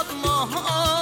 আত্মহার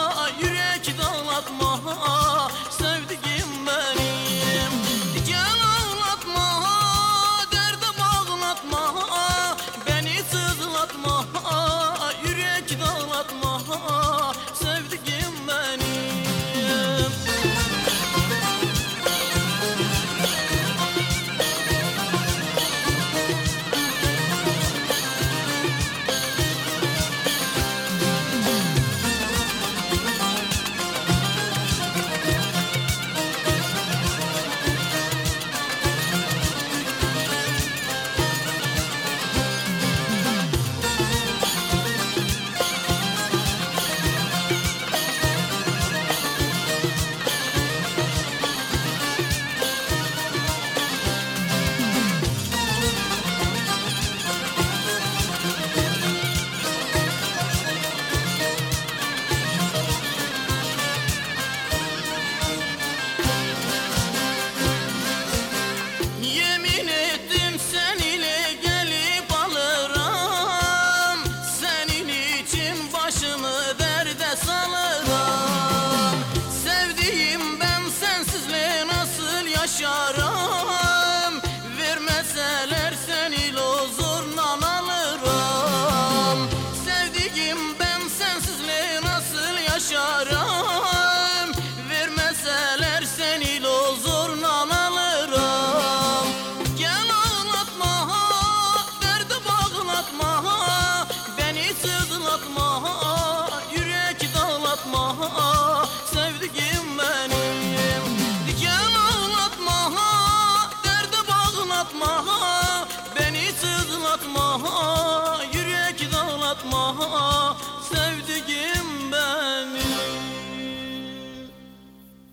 yaram Vermeseler seni lozurnan alırım. Gel ağlatma ha, derdi bağlatma ha Beni sızlatma ha, yürek dağlatma. Ha Sevdiğim benim Gel ağlatma ha, derdi bağlatma ha Beni sızlatma ha, yürek dağlatma. ha